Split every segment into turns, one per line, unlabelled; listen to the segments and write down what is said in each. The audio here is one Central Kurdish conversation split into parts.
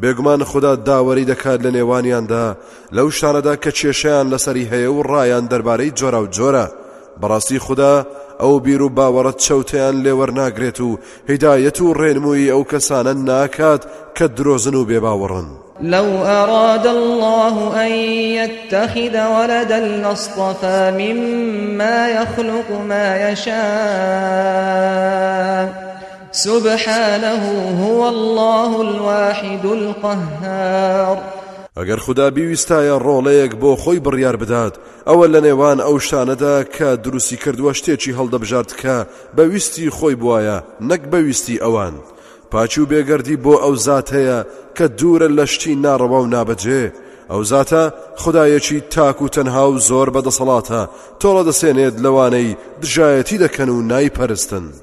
بێگومان خودا داوەری دەکات لە نێوانیاندا لەو شتانەدا کە کێشەیان لەسەری هەیە و ڕایان دەربارەی جۆراوجۆرە بەڕاستی خودا ئەو بیر و باوەڕەت چەوتیان لێوەرناگرێت و هیدایەت و ڕێنمووی ئەو کەسانە ناکات کە درۆزن و بێباوەڕن
لو أراد الله أن يتخذ ولدا لاصطفى مما يخلق ما يشاء سبحانە هو اللە الواحد القهار.
ئەگەر خودا بیویستایە ڕۆڵەیەک بۆ خۆی بڕیار بدات ئەوە لە نێوان ئەو شتانەدا کە دروستی کردووە شتێکی هەڵدەبژارد کە بەویستی خۆی بواە نەک بەویستی ئەوان پاچی و بێگەردی بۆ ئەو زات هەیە کە دوورە لە شتی ناڕەوا و نابەجێ ئەو زاتە خدایەکی تاک و تەنها و زۆر بەدەسەڵاتە تۆڵە دەسێنێت لەوانەی دژایەتی دەکەن و نایپەرستن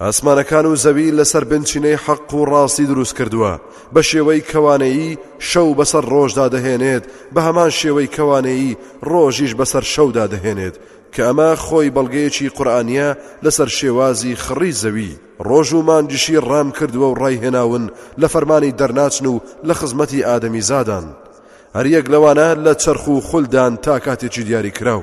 ئاسمانەکان و زەوی لەسەر بنچینەی حەق و ڕاستی دروست کردووە بە شێوەی کەوانەیی شەو بەسەر ڕۆژدا دەهێنێت بە هەمان شێوەی کەوانەیی ڕۆژیش بەسەر شەودا دەهێنێت کە ئەمە خۆی بەڵگەیەکی قورآانە لەسەر شێوازی خڕی زەوی ڕۆژ و مانجشی ڕام کردووە و ڕایهێناون لە فەرمانی دەرناچن و لە خزمەتی ئادەمی زادان هەریەک لەوانە لە چرخ و خولدان تا کاتێکی دیاری کراو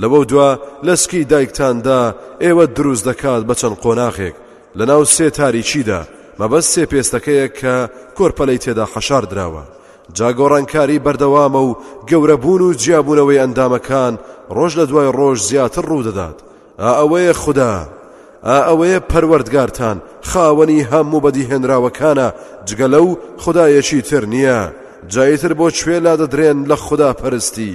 لەوەودوا لە سکی دایکتاندا ئێوە دروست دەکات بە چەند قۆناغێک لەناو سێ تاریچیدا مەبەست سێ پێستەکەیە کە کۆرپەلەی تێدا حەشار دراوە جا گۆڕانکاری بەردەوامە و گەورەبوون و جیابوونەوەی ئەندامەکان ڕۆژ لە دوای ڕۆژ زیاتر ڕوودەدات ئا ئەوەیە خوددا ئا ئەوەیە پەروەردگارتان خاوەنی هەموو بەدیهێنراوەکانە جگە لەو خدایەکی تر نییە جایتر بۆ کوێ لا دەدرێن لە
خوداپەرستی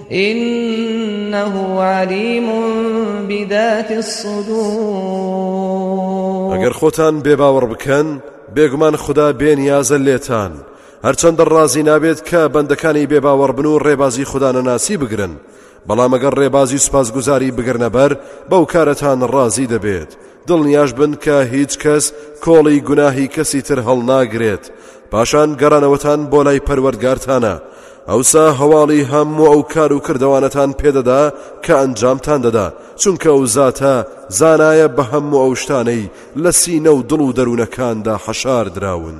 انه علیم بذات الصدور
ئەگەر خۆتان بێباوەڕ بکەن بێگومان خدا بێنیازە لێتان هەرچەندە ڕازی نابێت کە بەندەکانی بێباوەڕ بن و ڕێبازی خوددانە ناسی بگرن بەڵام ئەگەر ڕێبازی سوپاسگوزاری بگرنەبەر بەو کارەتان ڕازی دەبێت دڵنیاش بن کە هیچ کەس کۆڵی گوناهی کەسی تر هەڵناگرێت، پاشان گەڕانەوەتان بۆ لای پەروەردگارتانە، ئەوسا هەواڵی هەموو ئەو کار و کردەوانەتان پێ دەدا کە ئەنجامتان دەدا، چونکە ئەو زاتە زانایە بە هەموو ئەو شتانەی لە سینە و دڵ و دەروونەکاندا
حەشاردراون.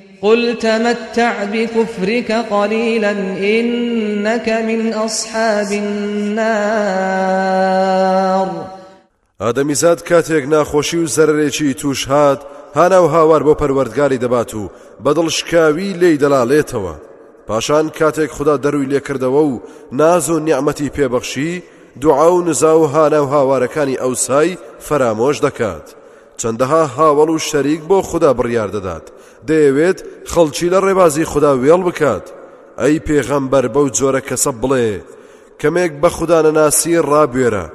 قل تمتع بکفرک قلیلا انک من اصحاب النار
ئادەمیزاد کاتێک ناخۆشی و زەرێکی توش هات هانا و هاوار بۆ پەروەردگاری دەبات و بەدڵ شکاوی لی دەلاڵێتەوە پاشان کاتێک خدا دەروی لێکردەوە و ناز و نیعممەتی پێبەخشی دوعا و نزا و هانا و هاوارەکانی ئەوسای فەرامۆش دەکات چەندەها هاوەڵ و شەریک بۆ خودا بڕیار دەدات دەیەوێت خەڵکی لە ڕێبازی خودا وێڵ بکات ئەی پێغەمبەر بەو جۆرە کەسە بڵێ کەمێک بە خودانەناسی ڕابێرە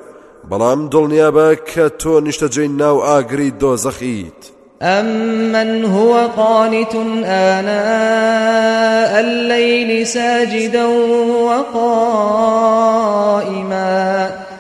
بەڵام دڵنیابە کە تۆ نیشتەجێی ناو ئاگری دۆزەخیت
أمن هو قانت آناء الليل ساجدا وقائما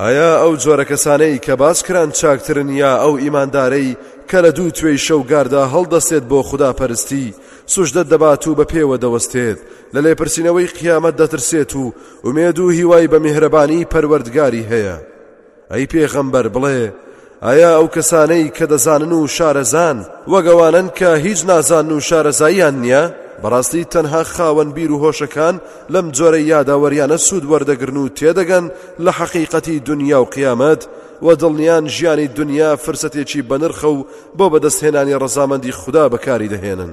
ئایا ئەو جۆرە کەسانەی کە باس کران چاکترن یا ئەو ئیماندارەی کە لە دوو توێی شەوگاردا هەڵدەستێت بۆ خودا پەرستی سوشدە دەبات و بە پێوە دەوەستێت لە لێپرسینەوەی قیامەت دەترسێت و ئومێد و هیوای بە میهرەبانی پەروەردگاری هەیە ئەی پێغەمبەر بڵێ ئایا ئەو کەسانەی کە دەزانن و شارەزان وەک ئەوانەن کە هیچ نازان و شارەزاییان نییە؟ بەڕاستی تەنها خاوەن بیر و هۆشەکان لەم جۆرە یاداوەریانە سوود وەردەگرن و تێدەگەن لە حەقیقەتی دونیا و قیامەت و دڵنیان ژیانی دونیا فرسەتێکی بەنرخە و بۆ بەدەستهێنانی ڕەزامەندی خودا بەکاری دەهێنن.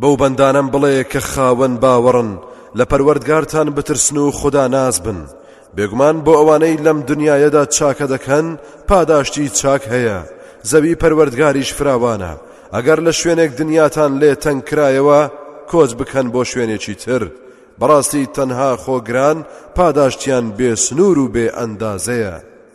بەو بەندانەم بڵێ کە خاوەن باوەڕن لە پەروەردگارتان بترسن و خودا ناس بن، بێگومان بۆ ئەوانەی لەم دنیایەدا چاکە دەکەن پاداشتی چاک هەیە، زەوی پەروەردگاریش فراوانە، ئەگەر لە شوێنێک دنیاتان لێ تەنگ کرایەوە کۆچ بکەن بۆ شوێنێکی تر، بەڕاستی تەنها خۆگران پاداشتیان بێ سنوور و بێ ئەندازەیە.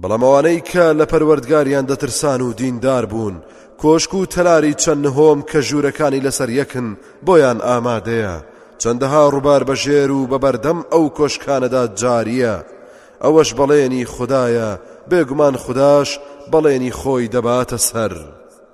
بەڵام ئەوانەی کە لە پەروەردگاریان دەترسان و دیندار بوون کۆشک و تەلاری چەند نهۆم کە ژوورەکانی لەسەر یەکن بۆیان ئامادەیە چەندەها ڕووبار بەژێر و بەبەردەم ئەو کۆشکانەدا جاریە ئەوەش بەڵێنی خودایە بێگومان خوداش بەڵێنی خۆی دەباتە سەر.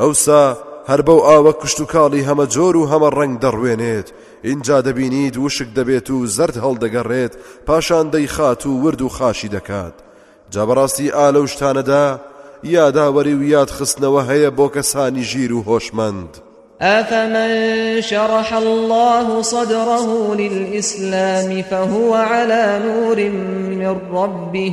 ئەوسا هەر بەو ئاوە کشتتوکاڵی هەمە جۆر و هەمە ڕنگ دەڕوێنێت اینجا دەبینیت وشک دەبێت و زرد هەڵدەگەڕێت پاشان دەیخات و ورد و خاشی دەکات جا بەڕاستی ئالە و شتانەدا یاداوەری و یاد خستنەوە هەیە بۆ کەسانی ژیر و هۆشمەند.
أفمن شرح الله صدره للإسلام فهو على نور من ربه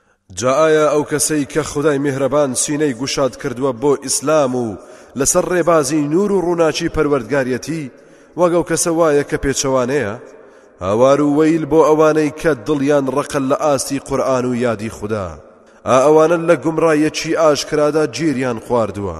جا ئایا ئەو کەسەی کە خودای میهرەبان سینەی گوشاد کردووە بۆ ئیسلام و لەسەر ڕێبازی نوور و ڕووناکی پەروەردگاریەتی وەک ئەو کەسە وایە کە پێچەوانەیە هاوار و وەیل بۆ ئەوانەی کە دڵیان ڕقە لە ئاستی قورئان و یادی خودا ئا ئەوانە لە گومڕایەکی ئاشکرادا گیریان خواردووە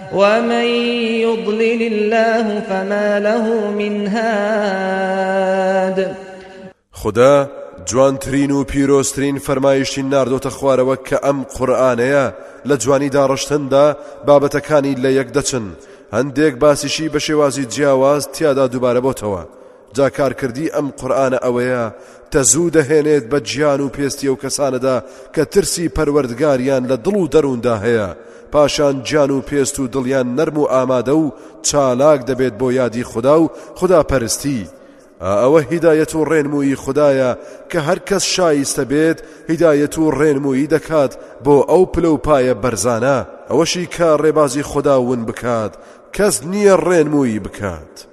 ومن یضلل اللە فما لە من هاد
خودا جوانترین و پیرۆزترین فەرمایشتی ناردۆتە خوارەوە کە ئەم قورآانەیە لە جوانی داڕشتندا بابەتەکانی لە یەک دەچن هەندێک باسیشی بە شێوازی جیاواز تیادا دووبارە بۆتەوە جا کارکردی ئەم قورئانە ئەوەیە تەزوو دەهێنێت بە گیان و پێستی ئەو کەسانەدا کە ترسی پەروەردگاریان لە دڵ و دەرووندا هەیە پاشان گیان و پێست و دڵیان نەرم و ئامادە و چالاک دەبێت بۆ یادی خدا و خدا پەرستی ئەوە هیدایەت و ڕێنمویی خدایە کە هەر کەس شایستە بێت هیدایەت و ڕێنمویی دەکات بۆ ئەو پلە و پایە بەرزانە ئەوەشی کە ڕێبازی خدا ون بکات کەس نییە ڕێنمویی بکات.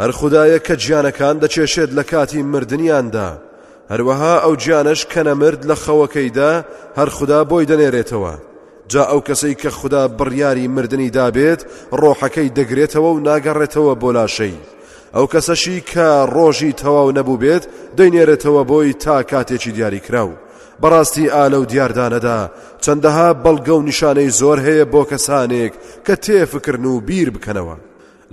هەر خودایەک کە گیانەکان دەکێشێت لە کاتی مردنیاندا هەروەها ئەو گیانەش کە نەمرد لە خەوەکەیدا هەر خوددا بۆی دەنێرێتەوە جا ئەو کەسەی کە خوددا بڕیاری مردنی دابێت ڕۆحەکەی دەگرێتەوە و ناگەڕێتەوە بۆ لاشەی ئەو کەسەشی کە ڕۆژی تەواو نەبوو بێت دەینێرێتەوە بۆی تا کاتێکی دیاری کراو بەڕاستی ئالە و دیاردانەدا چەندەها بەڵگە و نیشانەی زۆر هەیە بۆ کەسانێک کە تێفکردن و بیر بکەنەوە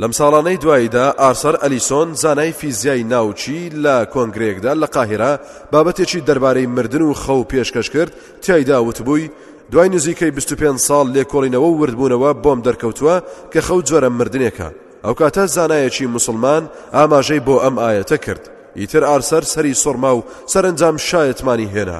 لەم ساڵانەی دواییدا ئارسەر ئەلیسۆن زانای فیزیای ناوکی لە کۆنگرەیەکدا لە قاهیرە بابەتێکی دەربارەی مردن و خەو پێشکەش کرد تیایدا وتبووی دوای نزیکەی 25 ساڵ لێکۆڵینەوە و وردبوونەوە بۆم دەرکەوتووە کە خەو جۆرە مردنێکە ئەو کاتە زانایەکی مسلمان ئاماژەی بۆ ئەم ئاەتە کرد ئیتر ئارسەر سەری سۆرما و سەرنجام شایەتمانی هێنا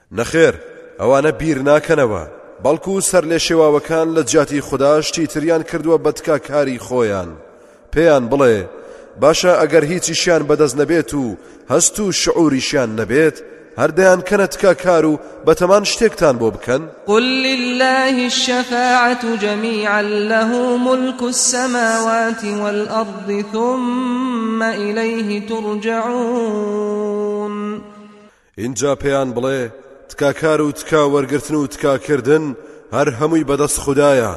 نەخێر ئەوانە بیر ناکەنەوە، بەڵکو سەرلێشێواوەکان لە جیاتی خودا شتی تریان کردووە بە تکاکاری خۆیان، پێیان بڵێ، باشە ئەگەر هیچیشیان بەدەست نەبێت و هەست و شعوریشیان نەبێت هەر دەیانکەنە تکاکار و بەتەمان شتێکتان بۆ بکەن؟
قل للە الشفاعە جمیعا له ملک السماوات والارض ثم الیه ترجعون
ئینجا پێیان بڵێ، تکاکار و تکا وەرگرتن و تکا کردن هەر هەمووی بەدەست خودایە،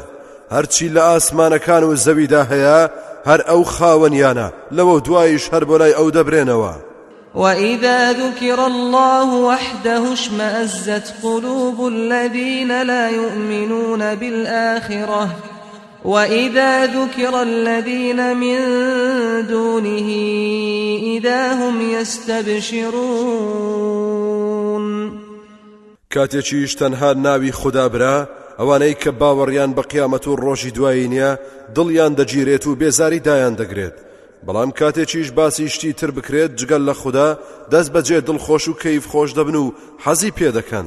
هەرچی لە ئاسمانەکان و زەویدا هەیە هەر ئەو خاوەنیانە، لەوە دوایش هەر بۆ لای ئەو دەبرێنەوە.
وإذا ذكر الله وحده اشمأزت قلوب الذين لا يؤمنون بالآخرة وَإِذَا ذُکِرَ الَّذِینَ مِن دُونِهِ إِذَا هُمْ یَسْتَبْشِرُونَ
کاتێکیش تەنها ناوی خودا برا، ئەوانەی کە باوەڕیان بە قیامەت و ڕۆژی دوایی نییە، دڵیان دەگیرێت و بێزاری دایان دەگرێت، بەڵام کاتێکیش باسی شتی تر بکرێت جگە لە خودا، دەستبەجێ دڵخۆش و کەیفخۆش دەبن و حەزی پێ دەکەن.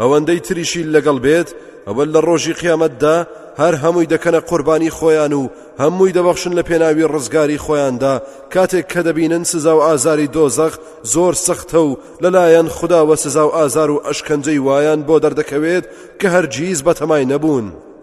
ئەوەندەی تریشی لەگەڵ بێت ئەوە لە ڕۆژی قیامەتدا هەر هەمووی دەکەنە قوربانی خۆیان و هەمووی دەبەخشن لە پێناوی ڕزگاری خۆیاندا کاتێک کە دەبینن سزا و ئازاری دۆزەخ زۆر سەختە و لەلایەن خداوە سزا و ئازار و ئەشکەنجەی وایان بۆ دەردەکەوێت کە هەرگیز بەتەمای نەبوون.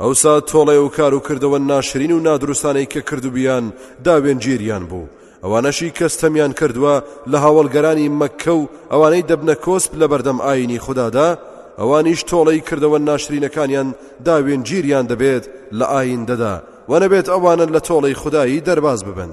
ئەوسا تۆڵەی و کار و کردەوە ناشرین و نادروستانەی کە کردبوویان داوێنگیریان بوو، ئەوانەشی کە ستەمیان کردووە لە هاوەڵگەرانی مەککە و ئەوانەی دەبنە کۆسپ لە بەردەم ئایینی خودادا، ئەوانیش تۆڵەی کردەوە ناشرینەکانیان داوێنگیریان دەبێت لە ئایندەدا، وانەبێت ئەوانە لە تۆڵەی خودایی دەرباز ببن.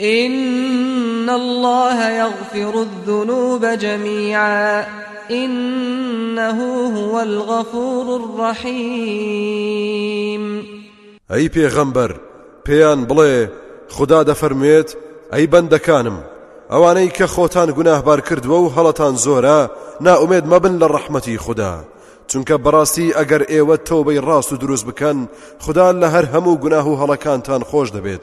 ان اللە یغفر الذنوب جمیعا انه هو الغفور الرحیم
ئەی پێغەمبەر پێیان بڵێ خودا دەفەرموێت ئەی بەندەکانم ئەوانەی کە خۆتان گوناهبار کردووە و هەڵەتان زۆرە نائومێد مەبن لە ڕەحمەتی خوددا چونکە بەڕاستی ئەگەر ئێوە تۆبەی ڕاست و دروست بکەن خوددا لە هەر هەموو گوناه و هەڵەکانتان خۆش دەبێت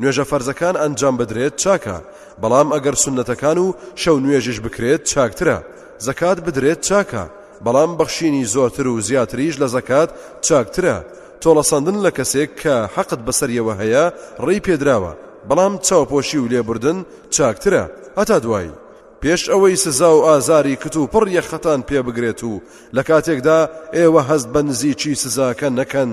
نوێژە فەرزەکان ئەنجام بدرێت چاکە، بەڵام ئەگەر سوننەتەکان و شەو نوێژیش بکرێت چاکترە، زەکات بدرێت چاکە، بەڵام بەخشینی زۆرتر و زیاتریش لە زەکات چاکترە، تۆڵەسەندن لە کەسێک کە حەقت بەسەریەوە هەیە ڕێی پێدراوە، بەڵام چاوپۆشی و لێبوردن چاکترە. هەتا دوایی. پێش ئەوەی سزا و ئازاری کتوپڕ یەخەتان پێبگرێت و لە کاتێکدا ئێوە هەست بە نزیکی سزاکە نەکەن.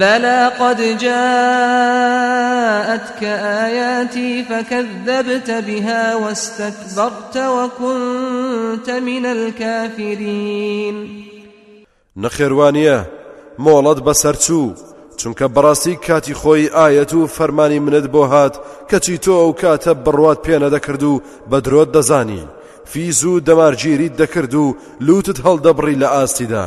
بەلی قەد جائەتک ئایاتی فەکەزەبت بها وەستەکبەرت وەکونت من الکافرین
نەخێر وانیە مۆڵەت بەسەر چوو چونکە بەڕاستی کاتی خۆی ئاەت و فەرمانی منت بۆ هات کەچی تۆ ئەو کاتە بڕوات پێنەدەکرد و بە درۆت دەزانی فیز و دەمارگیریت دەکرد و لوتت هەڵدەبڕی لە ئاستیدا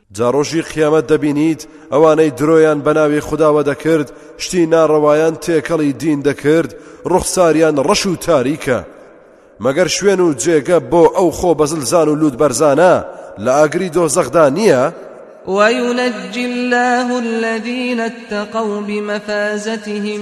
جا
ڕۆژی قیامەت دەبینیت ئەوانەی درۆیان بە ناوی خوداوە دەکرد شتی ناڕەوایان تێکەڵی دین دەکرد ڕوخساریان ڕەش و تاریکە مەگەر شوێن و جێگە بۆ ئەو خۆ بەزلزان و لووت بەرزانە لە ئاگری دۆزەخدا نییە؟
وينجي الله الذين اتقوا بمفازتهم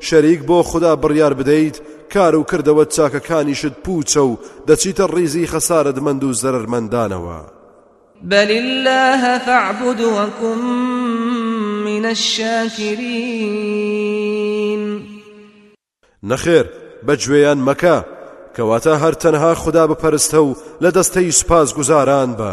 شەریک بۆ خودا بڕیار بدەیت کار و کردەوە چاکەکانیشت پوچە و دەچیتە ڕیزی خەسارەتمەند و زەرەرمەندانەوە
بل الله فاعبد وكن من الشاكرين
نەخێر بەگوێیان مەکە کەواتە هەر تەنها خودا بپەرستە و لە دەستەی سوپاس گوزاران بە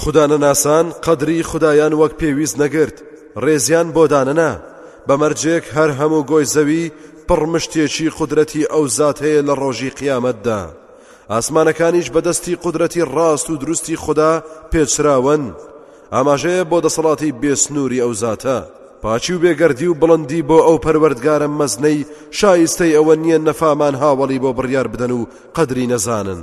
خودانەناسان قەدری خودایان وەک پێویست نەگرت، ڕێزیان بۆ دانەنا، بە مەرجێک هەر هەموو گۆی زەوی پڕ مشتێکی قودرەتی ئەو زات هەیە لە ڕۆژی قیامەتدا، ئاسمانەکانیش بە دەستی قودرەتی ڕاست و دروستی خودا پێچراوەن، ئاماژەیە بۆ دەسەڵاتی بێسنووری ئەو زاتە. پاکی و بێگەردی و بڵندی بۆ ئەو پەروەردگارە مەزنەی شایستەی ئەوە نییە نەفامان هاوەڵی بۆ بڕیار بدەن و قەدری نەزانن.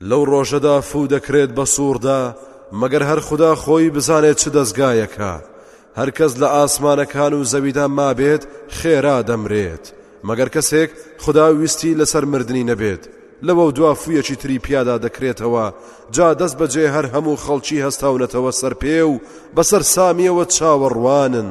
لەو ڕۆژەدا فوو دەکرێت بە سووڕدا، مەگەر هەر خودا خۆی بزانێت چ دەزگایەکە، هەر کەس لە ئاسمانەکان و زەویدا مابێت خێرا دەمرێت، مەگەر کەسێک خودا ویستی لەسەر مردنی نەبێت، لەوە دوا فوویەکی تری پیادا دەکرێتەوە، جا دەست بەجێ هەر هەموو خەڵکی هەستاونەتەوە سەر پێ و بە سەرسامییەوە چاوەڕوانن.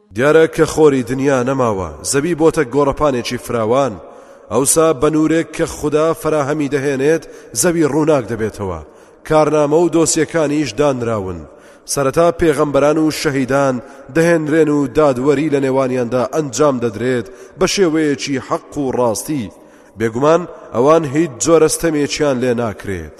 دیارە کە خۆری دنیا نەماوە، زەوی بۆتە گۆڕەپانێکی فراوان، ئەوسا بە نوورێک کە خودا فەراهەمی دەهێنێت زەوی ڕووناک دەبێتەوە، کارنامە و دۆسیەکانیش دانراون، سەرەتا پێغەمبەران و شەهیدان دەهێنرێن و دادوەری لە نێوانیاندا ئەنجام دەدرێت بە شێوەیەکی حەق و ڕاستی، بێگومان ئەوان هیچ جۆرە ستەمێکیان لێ ناکرێت.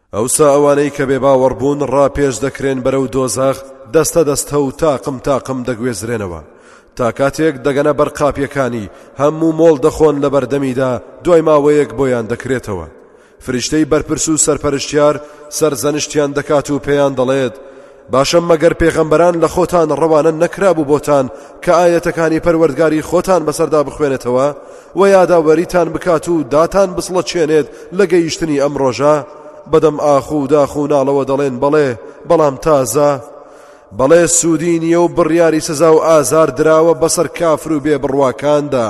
ئەوسا ئەوانەی کە بێباوەڕ بوون ڕاپێچ دەکرێن بەرەو دۆزەخ دەستە دەستە و تاقم تاقم دەگوێزرێنەوە تا کاتێک دەگەنە بەر قاپیەکانی هەموو مۆڵ دەخۆن لە بەردەمیدا دوای ماوەیەک بۆیان دەکرێتەوە فریشتەی بەرپرس و سەرپەرشتیار سەرزەنشتیان دەکات و پێیان دەڵێت باشە مەگەر پێغەمبەران لە خۆتان ڕەوانە نەکرابوو بۆتان کە ئاەتەکانی پەروەردگاری خۆتان بەسەردا بخوێنێتەوە و یاداوەریتان بکات و داتان بسڵە چێنێت لە گەیشتنی ئەم ڕۆژە بەدەم ئاخ و داخ و ناڵەوە دەڵێن بەڵێ بەڵام تازە بەڵێ سوودی نییە و بڕیاری سزا و ئازار دراوە بەسەر کافر و بێ بڕواکاندا.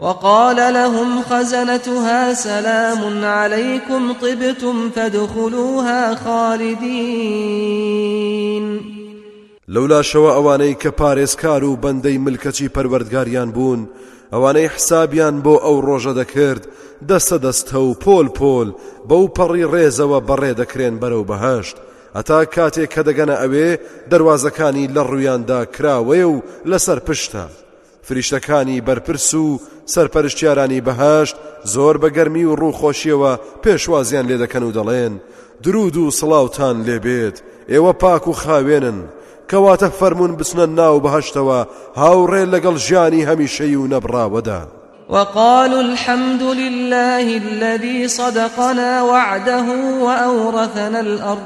وقال لهم خزنتها سلام علیکم طبتم فادخلوها خالدین
لەولاشەوە ئەوانەی کە پارێزکار و بەندەی ملکەچی پەروەردگاریان بوون ئەوانەی حسابیان بۆ ئەو ڕۆژە دەکرد دەستە دەستە و پۆل پۆل بەو پەڕی ڕێزەوە بەڕێ دەکرێن بەرەو بەهشت هەتا کاتێک کە دەگەنە ئەوێ دەواازەکانی لە ڕوویاندا کراوەیە و لەسەر پشتە فریشتەکانی بەرپرس و سەرپەرشتیارانی بەهەشت زۆر بە گەرمی و ڕووخۆشیەوە پێشوازیان لێ دەکەن و دەڵێن درود و سڵاوتان لێبێت ئێوە پاک و خاوێنن کەواتە فەرمونون بچنە ناو بەهشتەوە هاوڕێ لەگەڵ ژیانی هەمیشەی و نەبراوەدا.
وقالوا الحمد لله الذي صدقنا وعده وأورثنا الأرض